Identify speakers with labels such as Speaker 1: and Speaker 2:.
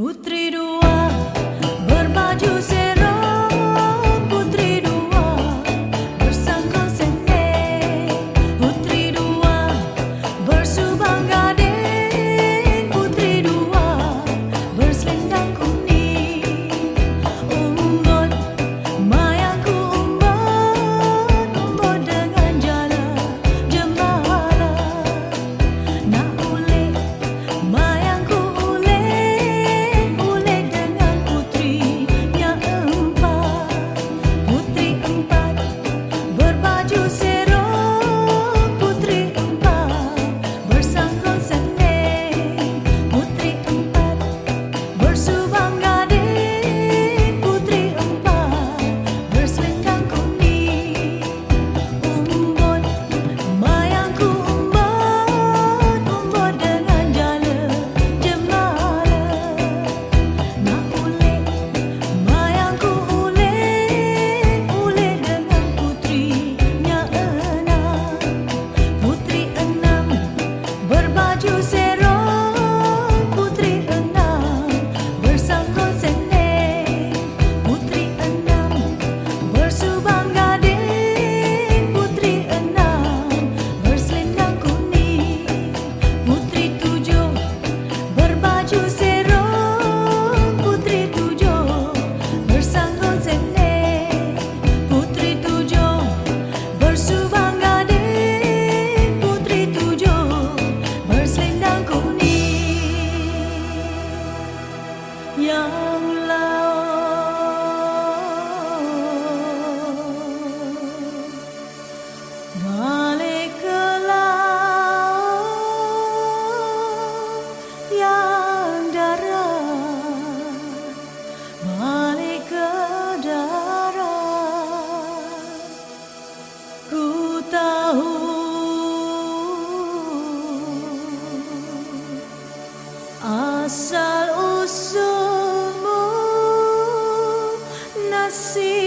Speaker 1: Putrir Sa puso nasi.